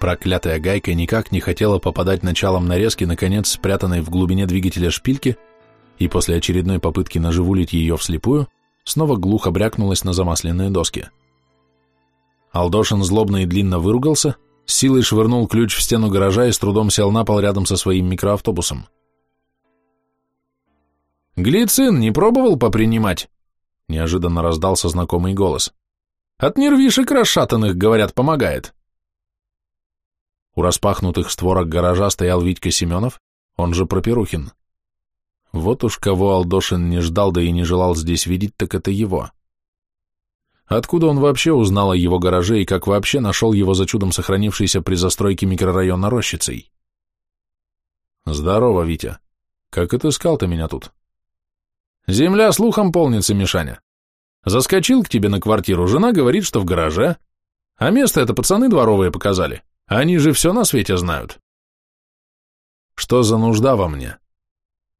Проклятая гайка никак не хотела попадать началом нарезки, наконец спрятанной в глубине двигателя шпильки, и после очередной попытки наживулить ее вслепую, снова глухо брякнулась на замасленные доски. Алдошин злобно и длинно выругался, силой швырнул ключ в стену гаража и с трудом сел на пол рядом со своим микроавтобусом. «Глицин не пробовал попринимать?» — неожиданно раздался знакомый голос. «От нервишек расшатанных, говорят, помогает». У распахнутых створок гаража стоял Витька Семенов, он же Проперухин. Вот уж кого Алдошин не ждал, да и не желал здесь видеть, так это его. Откуда он вообще узнал о его гараже и как вообще нашел его за чудом сохранившийся при застройке микрорайона рощицей? Здорово, Витя. Как отыскал ты меня тут? Земля слухом полнится, Мишаня. Заскочил к тебе на квартиру, жена говорит, что в гараже. А место это пацаны дворовые показали. Они же все на свете знают. Что за нужда во мне?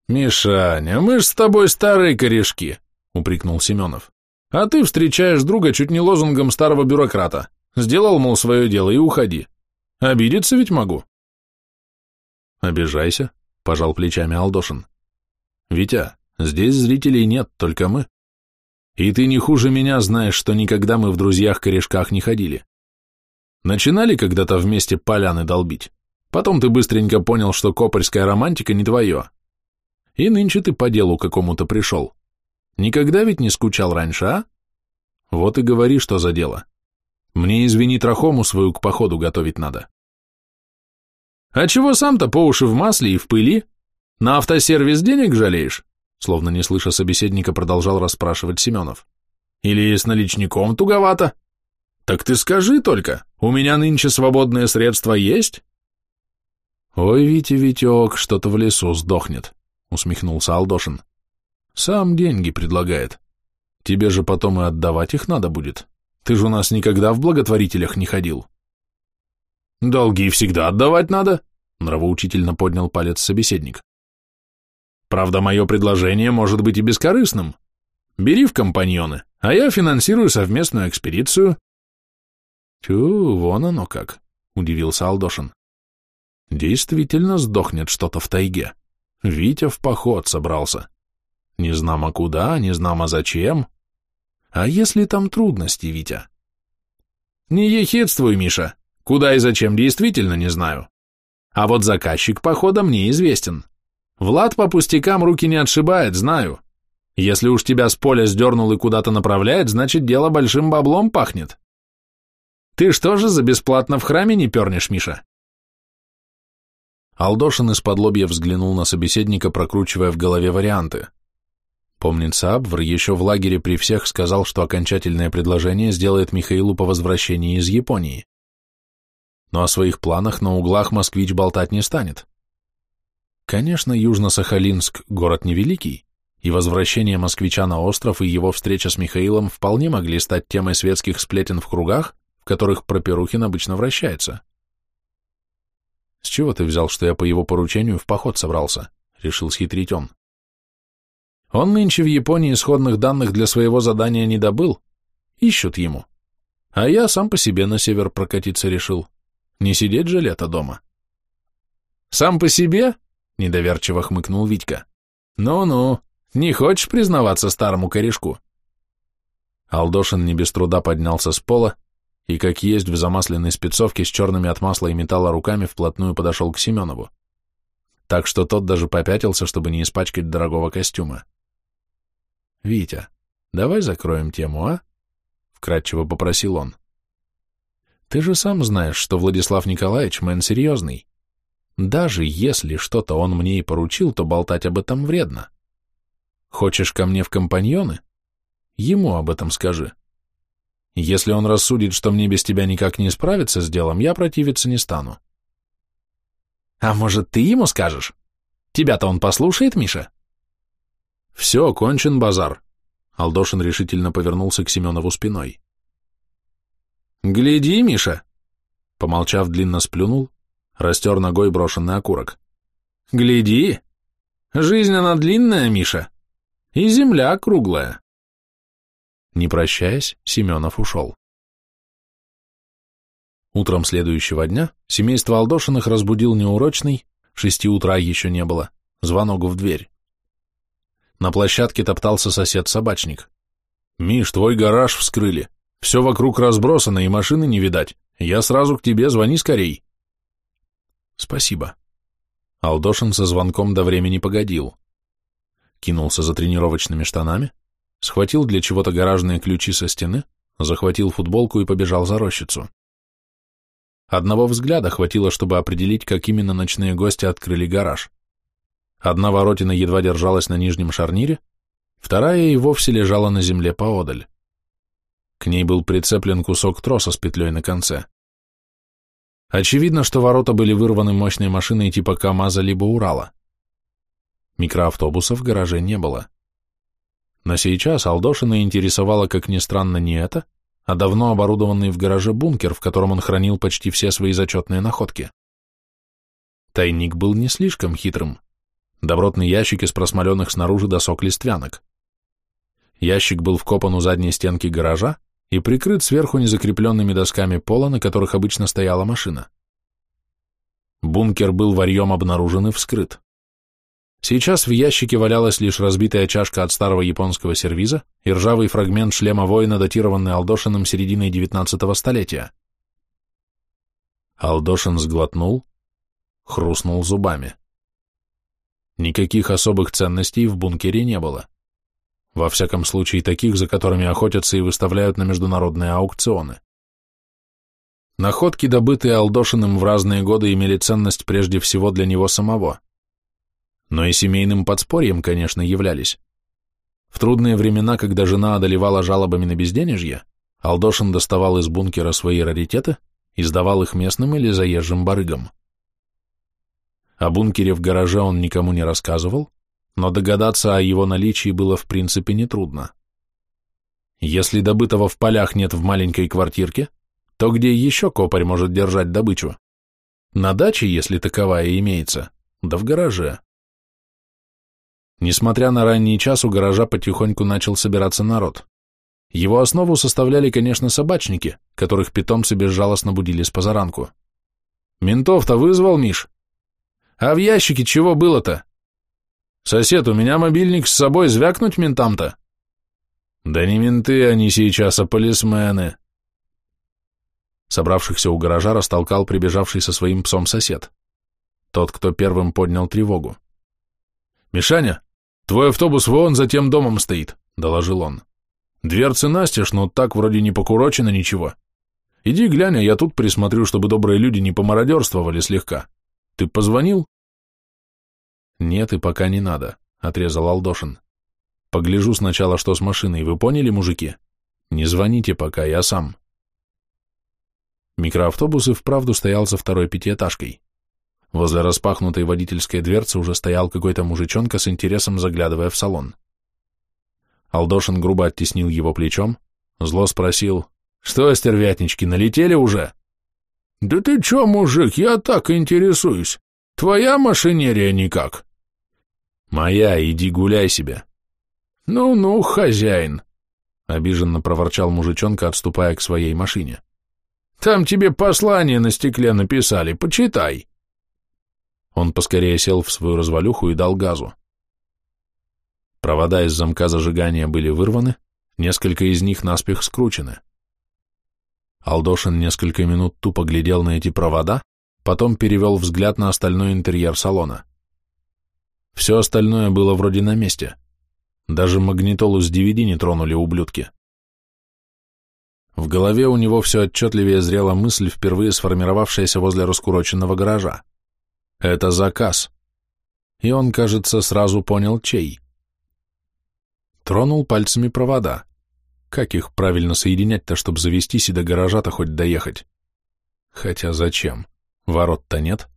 Мишаня, мы ж с тобой старые корешки, упрекнул Семенов. А ты встречаешь друга чуть не лозунгом старого бюрократа. Сделал, мол, свое дело и уходи. Обидеться ведь могу. Обижайся, пожал плечами Алдошин. Витя, здесь зрителей нет, только мы. И ты не хуже меня знаешь, что никогда мы в друзьях-корешках не ходили. Начинали когда-то вместе поляны долбить. Потом ты быстренько понял, что копарская романтика не твое. И нынче ты по делу какому-то пришел. Никогда ведь не скучал раньше, а? Вот и говори, что за дело. Мне, извини, трахому свою к походу готовить надо. А чего сам-то по уши в масле и в пыли? На автосервис денег жалеешь? Словно не слыша собеседника, продолжал расспрашивать Семенов. Или с наличником туговато? Так ты скажи только, у меня нынче свободные средства есть? Ой, Витя, Витек, что-то в лесу сдохнет, усмехнулся Алдошин. Сам деньги предлагает. Тебе же потом и отдавать их надо будет. Ты же у нас никогда в благотворителях не ходил. Долги всегда отдавать надо, нравоучительно поднял палец собеседник. Правда, мое предложение может быть и бескорыстным. Бери в компаньоны, а я финансирую совместную экспедицию, Тю, вон оно как, удивился Алдошин. Действительно сдохнет что-то в тайге. Витя в поход собрался. Не знамо куда, не знамо зачем. А если там трудности, Витя? Не ехидствуй, Миша. Куда и зачем действительно не знаю. А вот заказчик похода мне известен. Влад по пустякам руки не отшибает, знаю. Если уж тебя с поля сдернул и куда-то направляет, значит дело большим баблом пахнет. Ты что же за бесплатно в храме не пернешь, Миша? Алдошин из-под лобья взглянул на собеседника, прокручивая в голове варианты. Помнится, Абвр еще в лагере при всех сказал, что окончательное предложение сделает Михаилу по возвращении из Японии. Но о своих планах на углах москвич болтать не станет. Конечно, Южно-Сахалинск – город невеликий, и возвращение москвича на остров и его встреча с Михаилом вполне могли стать темой светских сплетен в кругах, которых Проперухин обычно вращается. «С чего ты взял, что я по его поручению в поход собрался?» — решил схитрить он. «Он нынче в Японии исходных данных для своего задания не добыл. Ищут ему. А я сам по себе на север прокатиться решил. Не сидеть же лето дома». «Сам по себе?» — недоверчиво хмыкнул Витька. «Ну-ну, не хочешь признаваться старому корешку?» Алдошин не без труда поднялся с пола, и как есть в замасленной спецовке с черными от масла и металла руками вплотную подошел к Семенову. Так что тот даже попятился, чтобы не испачкать дорогого костюма. «Витя, давай закроем тему, а?» — вкратчиво попросил он. «Ты же сам знаешь, что Владислав Николаевич мэн серьезный. Даже если что-то он мне и поручил, то болтать об этом вредно. Хочешь ко мне в компаньоны? Ему об этом скажи. Если он рассудит, что мне без тебя никак не справиться с делом, я противиться не стану. А может, ты ему скажешь? Тебя-то он послушает, Миша? Все, кончен базар. Алдошин решительно повернулся к Семенову спиной. Гляди, Миша. Помолчав, длинно сплюнул, растер ногой брошенный окурок. Гляди. Жизнь она длинная, Миша, и земля круглая. Не прощаясь, Семенов ушел. Утром следующего дня семейство Алдошиных разбудил неурочный, шести утра еще не было, звонок в дверь. На площадке топтался сосед-собачник. «Миш, твой гараж вскрыли. Все вокруг разбросано, и машины не видать. Я сразу к тебе, звони скорей». «Спасибо». Алдошин со звонком до времени погодил. Кинулся за тренировочными штанами, схватил для чего-то гаражные ключи со стены, захватил футболку и побежал за рощицу. Одного взгляда хватило, чтобы определить, как именно ночные гости открыли гараж. Одна воротина едва держалась на нижнем шарнире, вторая и вовсе лежала на земле поодаль. К ней был прицеплен кусок троса с петлей на конце. Очевидно, что ворота были вырваны мощной машиной типа КАМАЗа либо Урала. Микроавтобусов в гараже не было. Но сейчас Алдошина интересовало, как ни странно, не это, а давно оборудованный в гараже бункер, в котором он хранил почти все свои зачетные находки. Тайник был не слишком хитрым. Добротный ящик из просмоленных снаружи досок листвянок. Ящик был вкопан у задней стенки гаража и прикрыт сверху незакрепленными досками пола, на которых обычно стояла машина. Бункер был варьем обнаружен и вскрыт. Сейчас в ящике валялась лишь разбитая чашка от старого японского сервиза и ржавый фрагмент шлема воина, датированный Алдошиным серединой XIX столетия. Алдошин сглотнул, хрустнул зубами. Никаких особых ценностей в бункере не было. Во всяком случае, таких, за которыми охотятся и выставляют на международные аукционы. Находки, добытые Алдошиным в разные годы, имели ценность прежде всего для него самого – но и семейным подспорьем, конечно, являлись. В трудные времена, когда жена одолевала жалобами на безденежье, Алдошин доставал из бункера свои раритеты и сдавал их местным или заезжим барыгам. О бункере в гараже он никому не рассказывал, но догадаться о его наличии было в принципе нетрудно. Если добытого в полях нет в маленькой квартирке, то где еще копарь может держать добычу? На даче, если таковая имеется, да в гараже. Несмотря на ранний час, у гаража потихоньку начал собираться народ. Его основу составляли, конечно, собачники, которых питомцы безжалостно будили с позаранку. «Ментов-то вызвал, Миш? А в ящике чего было-то? Сосед, у меня мобильник с собой, звякнуть ментам-то?» «Да не менты они сейчас, а полисмены». Собравшихся у гаража растолкал прибежавший со своим псом сосед. Тот, кто первым поднял тревогу. «Мишаня, «Твой автобус вон за тем домом стоит», — доложил он. «Дверцы настежь, но так вроде не покурочено ничего. Иди глянь, а я тут присмотрю, чтобы добрые люди не помародерствовали слегка. Ты позвонил?» «Нет, и пока не надо», — отрезал Алдошин. «Погляжу сначала, что с машиной, вы поняли, мужики? Не звоните пока, я сам». Микроавтобус и вправду стоял за второй пятиэтажкой. Возле распахнутой водительской дверцы уже стоял какой-то мужичонка с интересом заглядывая в салон. Алдошин грубо оттеснил его плечом, зло спросил, «Что, стервятнички, налетели уже?» «Да ты чё, мужик, я так интересуюсь. Твоя машинерия никак?» «Моя, иди гуляй себе». «Ну-ну, хозяин», — обиженно проворчал мужичонка, отступая к своей машине. «Там тебе послание на стекле написали, почитай». Он поскорее сел в свою развалюху и дал газу. Провода из замка зажигания были вырваны, несколько из них наспех скручены. Алдошин несколько минут тупо глядел на эти провода, потом перевел взгляд на остальной интерьер салона. Все остальное было вроде на месте. Даже магнитолу с DVD не тронули ублюдки. В голове у него все отчетливее зрела мысль, впервые сформировавшаяся возле раскуроченного гаража. Это заказ. И он, кажется, сразу понял, чей. Тронул пальцами провода. Как их правильно соединять-то, чтобы завестись и до гаража-то хоть доехать? Хотя зачем? Ворот-то нет.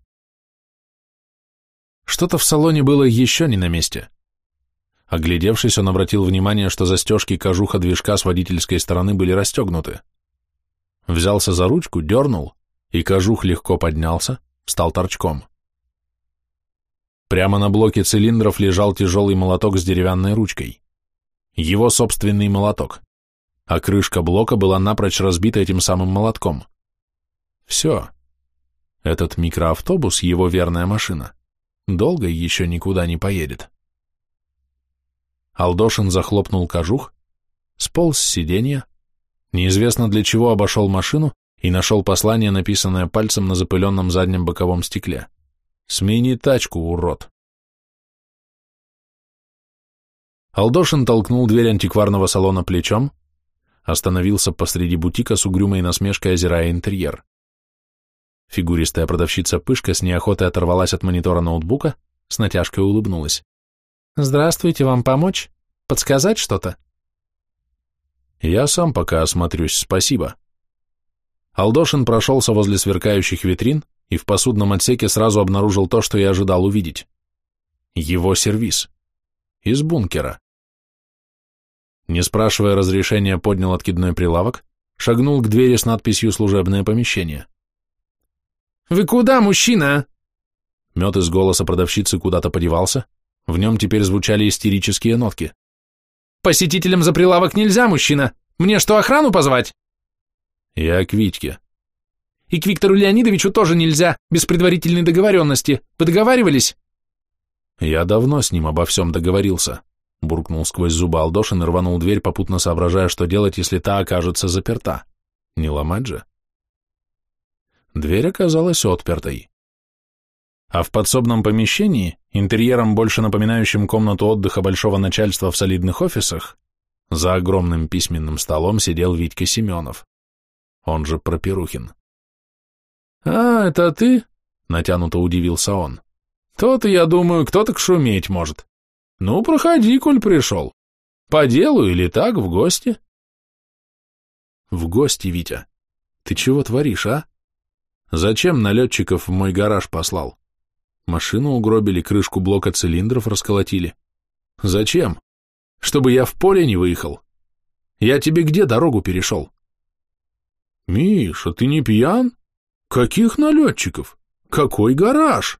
Что-то в салоне было еще не на месте. Оглядевшись, он обратил внимание, что застежки кожуха движка с водительской стороны были расстегнуты. Взялся за ручку, дернул, и кожух легко поднялся, стал торчком. Прямо на блоке цилиндров лежал тяжелый молоток с деревянной ручкой. Его собственный молоток. А крышка блока была напрочь разбита этим самым молотком. Все. Этот микроавтобус, его верная машина, долго еще никуда не поедет. Алдошин захлопнул кожух, сполз с сиденья, неизвестно для чего обошел машину и нашел послание, написанное пальцем на запыленном заднем боковом стекле. «Смени тачку, урод!» Алдошин толкнул дверь антикварного салона плечом, остановился посреди бутика с угрюмой насмешкой, озирая интерьер. Фигуристая продавщица Пышка с неохотой оторвалась от монитора ноутбука, с натяжкой улыбнулась. «Здравствуйте, вам помочь? Подсказать что-то?» «Я сам пока осмотрюсь, спасибо». Алдошин прошелся возле сверкающих витрин и в посудном отсеке сразу обнаружил то, что я ожидал увидеть. Его сервиз. Из бункера. Не спрашивая разрешения, поднял откидной прилавок, шагнул к двери с надписью «Служебное помещение». «Вы куда, мужчина?» Мед из голоса продавщицы куда-то подевался, в нем теперь звучали истерические нотки. «Посетителям за прилавок нельзя, мужчина! Мне что, охрану позвать?» «Я к Витьке». «И к Виктору Леонидовичу тоже нельзя, без предварительной договоренности. Вы договаривались?» «Я давно с ним обо всем договорился», — буркнул сквозь зубы Алдошин и рванул дверь, попутно соображая, что делать, если та окажется заперта. Не ломать же. Дверь оказалась отпертой. А в подсобном помещении, интерьером больше напоминающим комнату отдыха большого начальства в солидных офисах, за огромным письменным столом сидел Витька Семенов. Он же Пропирухин. «А, это ты?» — натянуто удивился он. «То-то, я думаю, кто так шуметь может. Ну, проходи, коль пришел. По делу или так, в гости?» «В гости, Витя? Ты чего творишь, а?» Зачем налетчиков в мой гараж послал? Машину угробили, крышку блока цилиндров расколотили. Зачем? Чтобы я в поле не выехал. Я тебе где дорогу перешел? Миша, ты не пьян? Каких налетчиков? Какой гараж?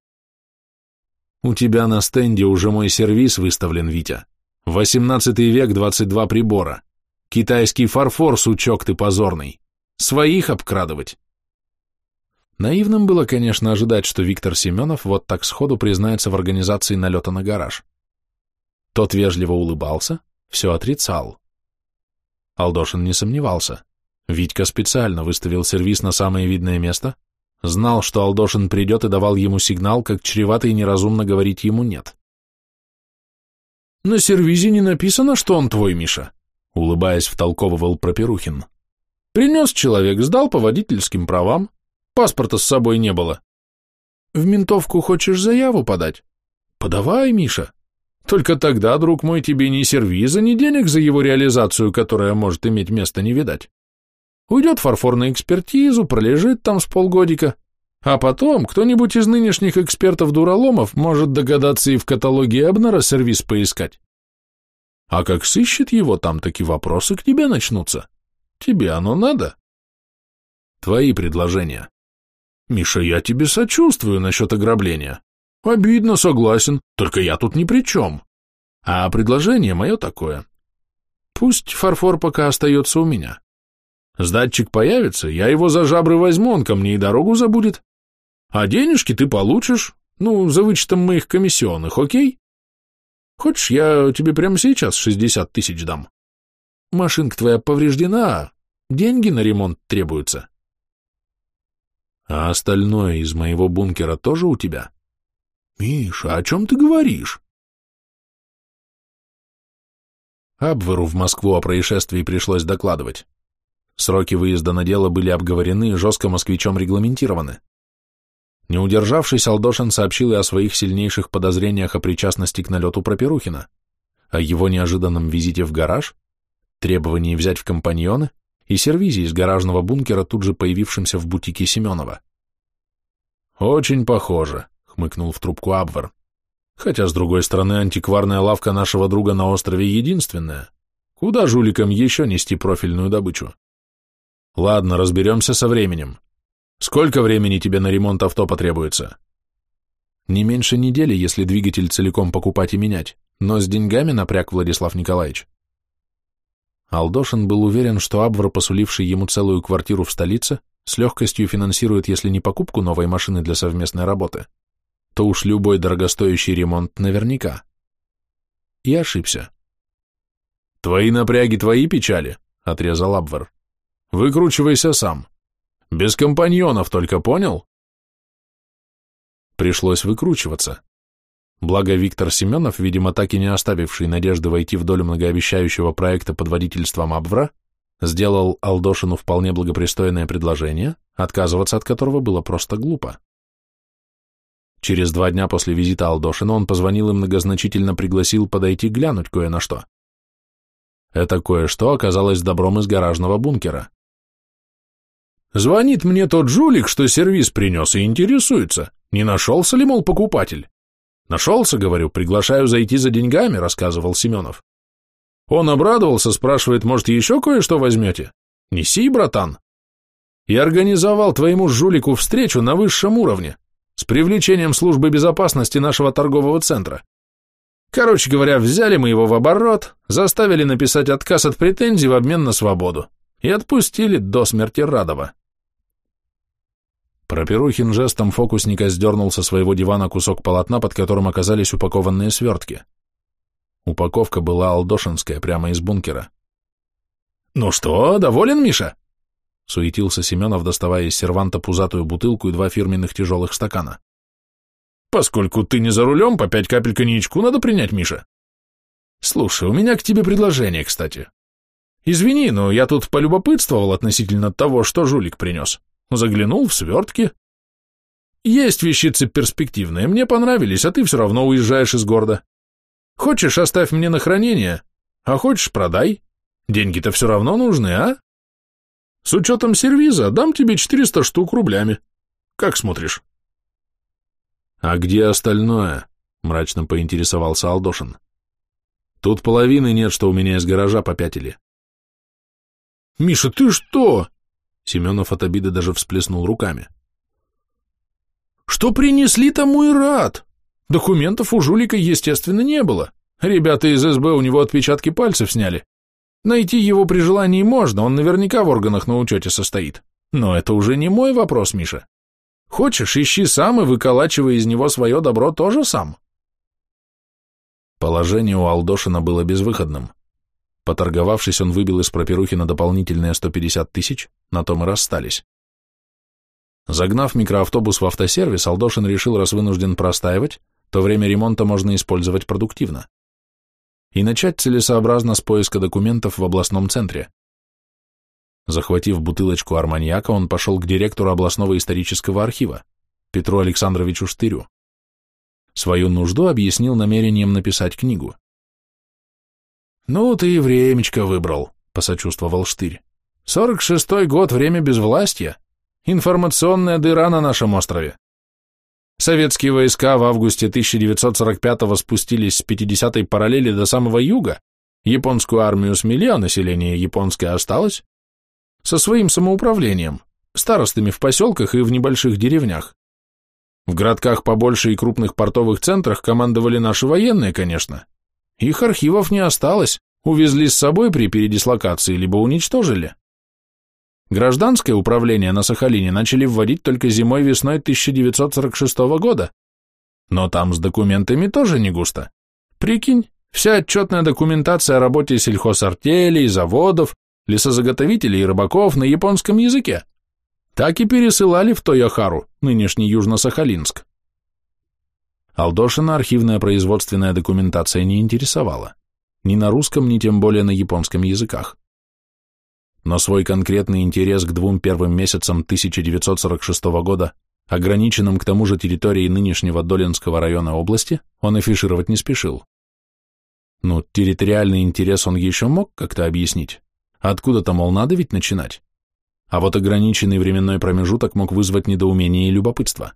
У тебя на стенде уже мой сервис выставлен, Витя. Восемнадцатый век, двадцать два прибора. Китайский фарфор, сучок ты позорный. Своих обкрадывать. Наивным было, конечно, ожидать, что Виктор Семенов вот так сходу признается в организации налета на гараж. Тот вежливо улыбался, все отрицал. Алдошин не сомневался. Витька специально выставил сервис на самое видное место, знал, что Алдошин придет и давал ему сигнал, как чревато и неразумно говорить ему «нет». «На сервизе не написано, что он твой, Миша», — улыбаясь, втолковывал Проперухин. «Принес человек, сдал по водительским правам, Паспорта с собой не было. В ментовку хочешь заяву подать? Подавай, Миша. Только тогда, друг мой, тебе ни сервиза, ни денег за его реализацию, которая может иметь место не видать. Уйдет фарфор на экспертизу, пролежит там с полгодика, а потом кто-нибудь из нынешних экспертов-дураломов может догадаться и в каталоге Эбнера сервис поискать. А как сыщет его, там такие вопросы к тебе начнутся. Тебе оно надо? Твои предложения. Миша, я тебе сочувствую насчет ограбления. Обидно, согласен, только я тут ни при чем. А предложение мое такое. Пусть фарфор пока остается у меня. Сдатчик появится, я его за жабры возьму, он ко мне и дорогу забудет. А денежки ты получишь, ну, за вычетом моих комиссионных, окей? Хочешь, я тебе прямо сейчас шестьдесят тысяч дам? Машинка твоя повреждена, деньги на ремонт требуются. А остальное из моего бункера тоже у тебя? Миша, о чем ты говоришь? Абверу в Москву о происшествии пришлось докладывать. Сроки выезда на дело были обговорены и жестко москвичом регламентированы. Не удержавшись, Алдошин сообщил и о своих сильнейших подозрениях о причастности к налету Проперухина, о его неожиданном визите в гараж, требовании взять в компаньоны и сервизе из гаражного бункера, тут же появившемся в бутике Семенова. «Очень похоже», — хмыкнул в трубку Абвер. «Хотя, с другой стороны, антикварная лавка нашего друга на острове единственная. Куда жуликам еще нести профильную добычу?» «Ладно, разберемся со временем. Сколько времени тебе на ремонт авто потребуется?» «Не меньше недели, если двигатель целиком покупать и менять, но с деньгами напряг Владислав Николаевич». Алдошин был уверен, что Абвар, посуливший ему целую квартиру в столице, с легкостью финансирует, если не покупку новой машины для совместной работы, то уж любой дорогостоящий ремонт наверняка. И ошибся. «Твои напряги, твои печали», — отрезал Абвер. «Выкручивайся сам. Без компаньонов только, понял?» Пришлось выкручиваться. Благо Виктор Семенов, видимо, так и не оставивший надежды войти в долю многообещающего проекта под водительством Абвра, сделал Алдошину вполне благопристойное предложение, отказываться от которого было просто глупо. Через два дня после визита Алдошина он позвонил и многозначительно пригласил подойти глянуть кое на что. Это кое-что оказалось добром из гаражного бункера. Звонит мне тот жулик, что сервис принес, и интересуется, не нашелся ли, мол, покупатель. Нашелся, говорю, приглашаю зайти за деньгами, рассказывал Семенов. Он обрадовался, спрашивает, может, еще кое-что возьмете? Неси, братан. И организовал твоему жулику встречу на высшем уровне, с привлечением службы безопасности нашего торгового центра. Короче говоря, взяли мы его в оборот, заставили написать отказ от претензий в обмен на свободу и отпустили до смерти Радова. Проперухин жестом фокусника сдернул со своего дивана кусок полотна, под которым оказались упакованные свертки. Упаковка была алдошинская, прямо из бункера. «Ну что, доволен, Миша?» Суетился Семенов, доставая из серванта пузатую бутылку и два фирменных тяжелых стакана. Поскольку ты не за рулем, по пять капель коньячку надо принять, Миша. Слушай, у меня к тебе предложение, кстати. Извини, но я тут полюбопытствовал относительно того, что жулик принес. Заглянул в свертки. Есть вещицы перспективные, мне понравились, а ты все равно уезжаешь из города. Хочешь, оставь мне на хранение, а хочешь, продай. Деньги-то все равно нужны, а? С учетом сервиза дам тебе 400 штук рублями. Как смотришь? «А где остальное?» — мрачно поинтересовался Алдошин. «Тут половины нет, что у меня из гаража попятили». «Миша, ты что?» Семенов от обиды даже всплеснул руками. «Что принесли, тому и рад. Документов у жулика, естественно, не было. Ребята из СБ у него отпечатки пальцев сняли. Найти его при желании можно, он наверняка в органах на учете состоит. Но это уже не мой вопрос, Миша. Хочешь, ищи сам и выколачивай из него свое добро тоже сам. Положение у Алдошина было безвыходным. Поторговавшись, он выбил из Пропирухина дополнительные 150 тысяч, на том и расстались. Загнав микроавтобус в автосервис, Алдошин решил, раз вынужден простаивать, то время ремонта можно использовать продуктивно. И начать целесообразно с поиска документов в областном центре. Захватив бутылочку арманьяка, он пошел к директору областного исторического архива, Петру Александровичу Штырю. Свою нужду объяснил намерением написать книгу. «Ну, ты и времечко выбрал», — посочувствовал Штырь. «Сорок шестой год, время безвластия. Информационная дыра на нашем острове. Советские войска в августе 1945-го спустились с 50-й параллели до самого юга, японскую армию смели, а население японское осталось, со своим самоуправлением, старостами в поселках и в небольших деревнях. В городках побольше и крупных портовых центрах командовали наши военные, конечно. Их архивов не осталось, увезли с собой при передислокации, либо уничтожили. Гражданское управление на Сахалине начали вводить только зимой-весной 1946 года. Но там с документами тоже не густо. Прикинь, вся отчетная документация о работе сельхозартелей, заводов, лесозаготовителей и рыбаков на японском языке. Так и пересылали в Тойохару, нынешний Южно-Сахалинск. Алдошина архивная производственная документация не интересовала. Ни на русском, ни тем более на японском языках. Но свой конкретный интерес к двум первым месяцам 1946 года, ограниченным к тому же территорией нынешнего Долинского района области, он афишировать не спешил. Ну, территориальный интерес он еще мог как-то объяснить. Откуда-то, мол, надо ведь начинать. А вот ограниченный временной промежуток мог вызвать недоумение и любопытство.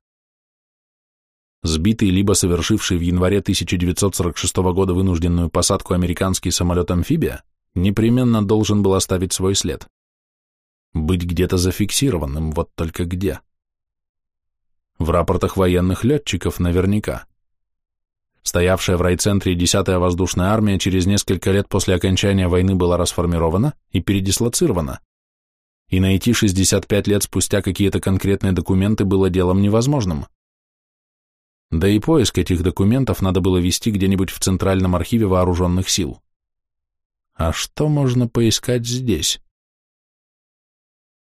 Сбитый либо совершивший в январе 1946 года вынужденную посадку американский самолет-амфибия непременно должен был оставить свой след. Быть где-то зафиксированным, вот только где. В рапортах военных летчиков наверняка. Стоявшая в райцентре 10-я воздушная армия через несколько лет после окончания войны была расформирована и передислоцирована. и найти 65 лет спустя какие-то конкретные документы было делом невозможным. Да и поиск этих документов надо было вести где-нибудь в Центральном архиве вооруженных сил. А что можно поискать здесь?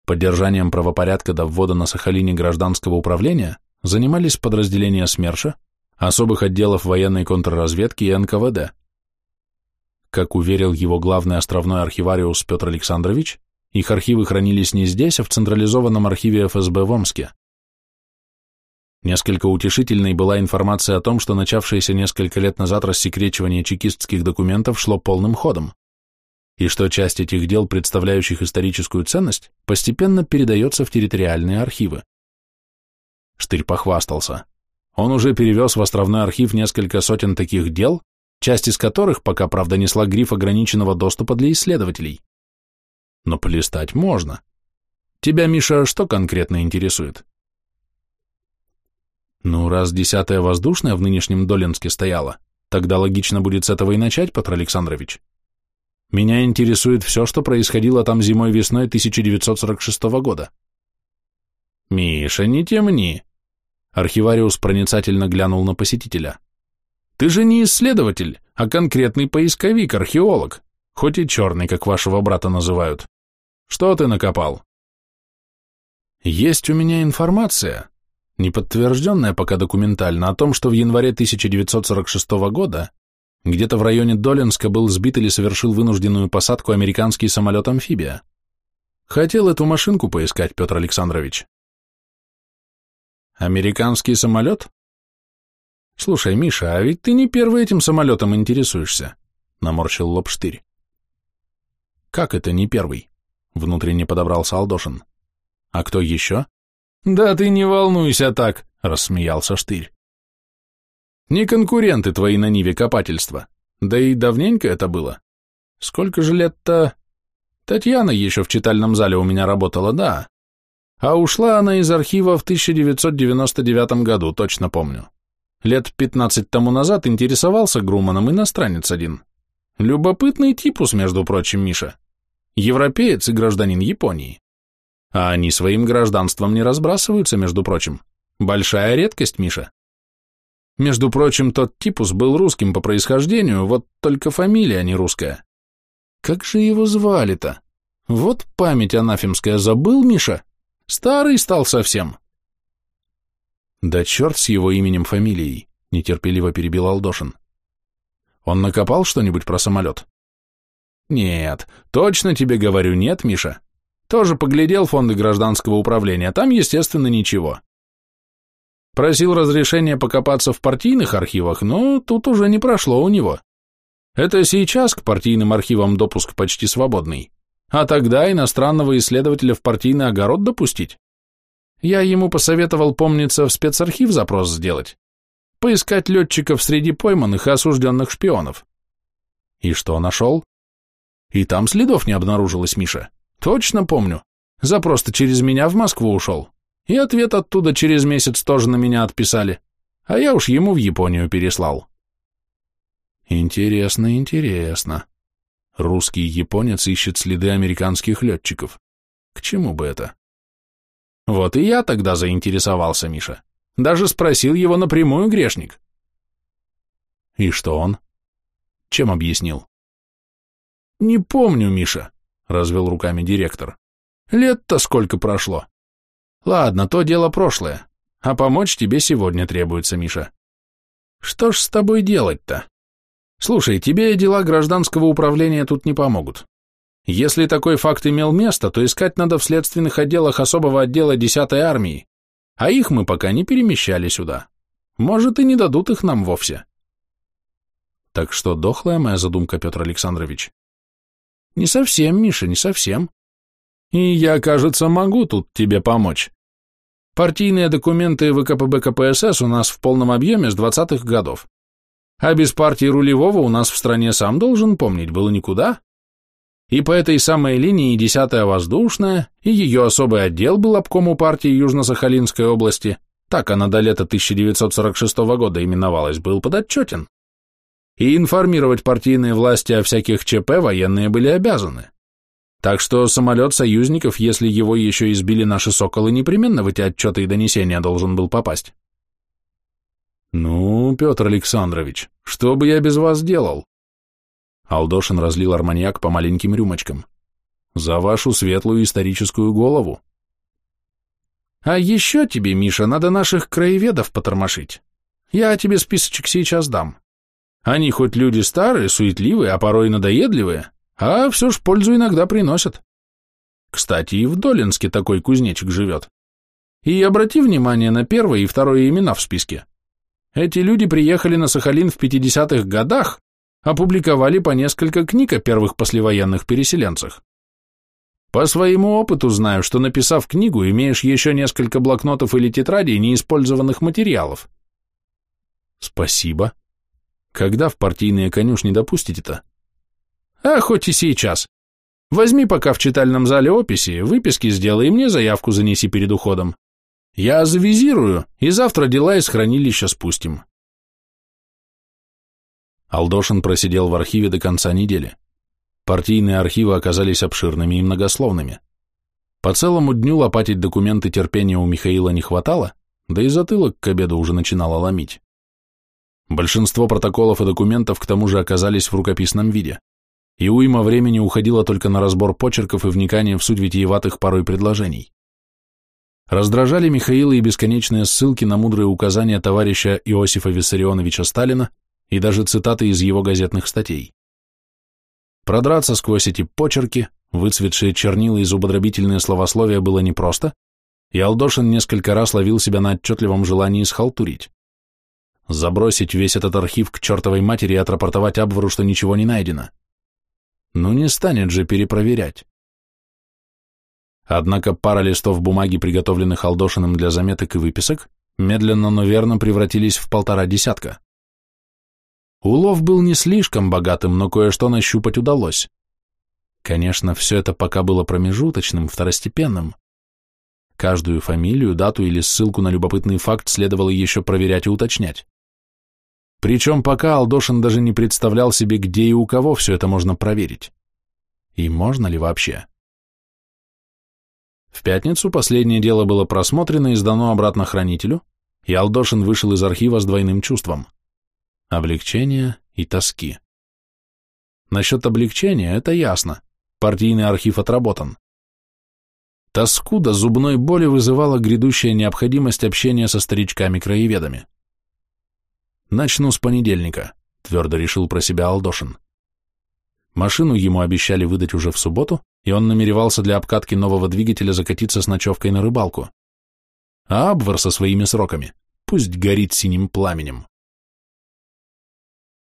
Поддержанием правопорядка до ввода на Сахалине гражданского управления занимались подразделения СМЕРШа, особых отделов военной контрразведки и НКВД. Как уверил его главный островной архивариус Петр Александрович, их архивы хранились не здесь, а в централизованном архиве ФСБ в Омске. Несколько утешительной была информация о том, что начавшееся несколько лет назад рассекречивание чекистских документов шло полным ходом, и что часть этих дел, представляющих историческую ценность, постепенно передается в территориальные архивы. Штырь похвастался. Он уже перевез в островной архив несколько сотен таких дел, часть из которых пока, правда, несла гриф ограниченного доступа для исследователей. Но полистать можно. Тебя, Миша, что конкретно интересует? Ну, раз десятая воздушная в нынешнем Долинске стояла, тогда логично будет с этого и начать, Петр Александрович. Меня интересует все, что происходило там зимой-весной 1946 года. Миша, не темни. Архивариус проницательно глянул на посетителя. Ты же не исследователь, а конкретный поисковик, археолог, хоть и черный, как вашего брата называют. Что ты накопал? Есть у меня информация, не подтвержденная пока документально, о том, что в январе 1946 года где-то в районе Долинска был сбит или совершил вынужденную посадку американский самолет-амфибия. Хотел эту машинку поискать, Петр Александрович. Американский самолет? Слушай, Миша, а ведь ты не первый этим самолетом интересуешься, наморщил лоб штырь. Как это не первый? Внутренне подобрался Алдошин. А кто еще? Да ты не волнуйся так, рассмеялся штырь. Не конкуренты твои на Ниве копательства. Да и давненько это было. Сколько же лет-то... Татьяна еще в читальном зале у меня работала, да. А ушла она из архива в 1999 году, точно помню. Лет 15 тому назад интересовался Груманом иностранец один. Любопытный типус, между прочим, Миша. Европеец и гражданин Японии. А они своим гражданством не разбрасываются, между прочим. Большая редкость, Миша. Между прочим, тот типус был русским по происхождению, вот только фамилия не русская. Как же его звали-то? Вот память анафемская забыл, Миша? Старый стал совсем. Да черт с его именем фамилией, нетерпеливо перебил Алдошин. Он накопал что-нибудь про самолет? Нет, точно тебе говорю, нет, Миша. Тоже поглядел фонды гражданского управления, там, естественно, ничего. Просил разрешения покопаться в партийных архивах, но тут уже не прошло у него. Это сейчас к партийным архивам допуск почти свободный. А тогда иностранного исследователя в партийный огород допустить? Я ему посоветовал, помниться, в спецархив запрос сделать. Поискать летчиков среди пойманных и осужденных шпионов. И что нашел? И там следов не обнаружилось, Миша. Точно помню. Запрос-то через меня в Москву ушел. И ответ оттуда через месяц тоже на меня отписали, а я уж ему в Японию переслал. Интересно, интересно. Русский японец ищет следы американских летчиков. К чему бы это? Вот и я тогда заинтересовался, Миша. Даже спросил его напрямую грешник. И что он? Чем объяснил? Не помню, Миша, развел руками директор. Лет-то сколько прошло. Ладно, то дело прошлое, а помочь тебе сегодня требуется, Миша. Что ж с тобой делать-то? Слушай, тебе дела гражданского управления тут не помогут. Если такой факт имел место, то искать надо в следственных отделах особого отдела 10-й армии, а их мы пока не перемещали сюда. Может, и не дадут их нам вовсе. Так что дохлая моя задумка, Петр Александрович? Не совсем, Миша, не совсем. И я, кажется, могу тут тебе помочь. Партийные документы ВКПБ КПСС у нас в полном объеме с 20-х годов. А без партии рулевого у нас в стране сам должен помнить было никуда. И по этой самой линии 10-я воздушная, и ее особый отдел был обкому партии Южно-Сахалинской области, так она до лета 1946 года именовалась, был подотчетен. И информировать партийные власти о всяких ЧП военные были обязаны. Так что самолет союзников, если его еще избили наши соколы, непременно в эти отчеты и донесения должен был попасть. Ну, Петр Александрович, что бы я без вас делал? Алдошин разлил арманьяк по маленьким рюмочкам. За вашу светлую историческую голову. А еще тебе, Миша, надо наших краеведов потормошить. Я тебе списочек сейчас дам. Они хоть люди старые, суетливые, а порой надоедливые, а все ж пользу иногда приносят. Кстати, и в Долинске такой кузнечик живет. И обрати внимание на первое и второе имена в списке. Эти люди приехали на Сахалин в 50-х годах, опубликовали по несколько книг о первых послевоенных переселенцах. По своему опыту знаю, что написав книгу, имеешь еще несколько блокнотов или тетрадей неиспользованных материалов. Спасибо. Когда в партийные конюшни допустите-то? А хоть и сейчас. Возьми пока в читальном зале описи, выписки сделай и мне заявку занеси перед уходом. Я завизирую, и завтра дела из хранилища спустим. Алдошин просидел в архиве до конца недели. Партийные архивы оказались обширными и многословными. По целому дню лопатить документы терпения у Михаила не хватало, да и затылок к обеду уже начинало ломить. Большинство протоколов и документов к тому же оказались в рукописном виде, и уйма времени уходила только на разбор почерков и вникание в суть витиеватых порой предложений. Раздражали Михаила и бесконечные ссылки на мудрые указания товарища Иосифа Виссарионовича Сталина и даже цитаты из его газетных статей. Продраться сквозь эти почерки, выцветшие чернила и зубодробительные словословия было непросто, и Алдошин несколько раз ловил себя на отчетливом желании схалтурить. Забросить весь этот архив к чертовой матери и отрапортовать Абвару, что ничего не найдено. Ну не станет же перепроверять. Однако пара листов бумаги, приготовленных Алдошиным для заметок и выписок, медленно, но верно превратились в полтора десятка. Улов был не слишком богатым, но кое-что нащупать удалось. Конечно, все это пока было промежуточным, второстепенным. Каждую фамилию, дату или ссылку на любопытный факт следовало еще проверять и уточнять. Причем пока Алдошин даже не представлял себе, где и у кого все это можно проверить. И можно ли вообще? В пятницу последнее дело было просмотрено и сдано обратно хранителю, и Алдошин вышел из архива с двойным чувством – облегчения и тоски. Насчет облегчения это ясно, партийный архив отработан. Тоску до зубной боли вызывала грядущая необходимость общения со старичками-краеведами. «Начну с понедельника», — твердо решил про себя Алдошин. Машину ему обещали выдать уже в субботу, и он намеревался для обкатки нового двигателя закатиться с ночевкой на рыбалку. А Абвар со своими сроками пусть горит синим пламенем.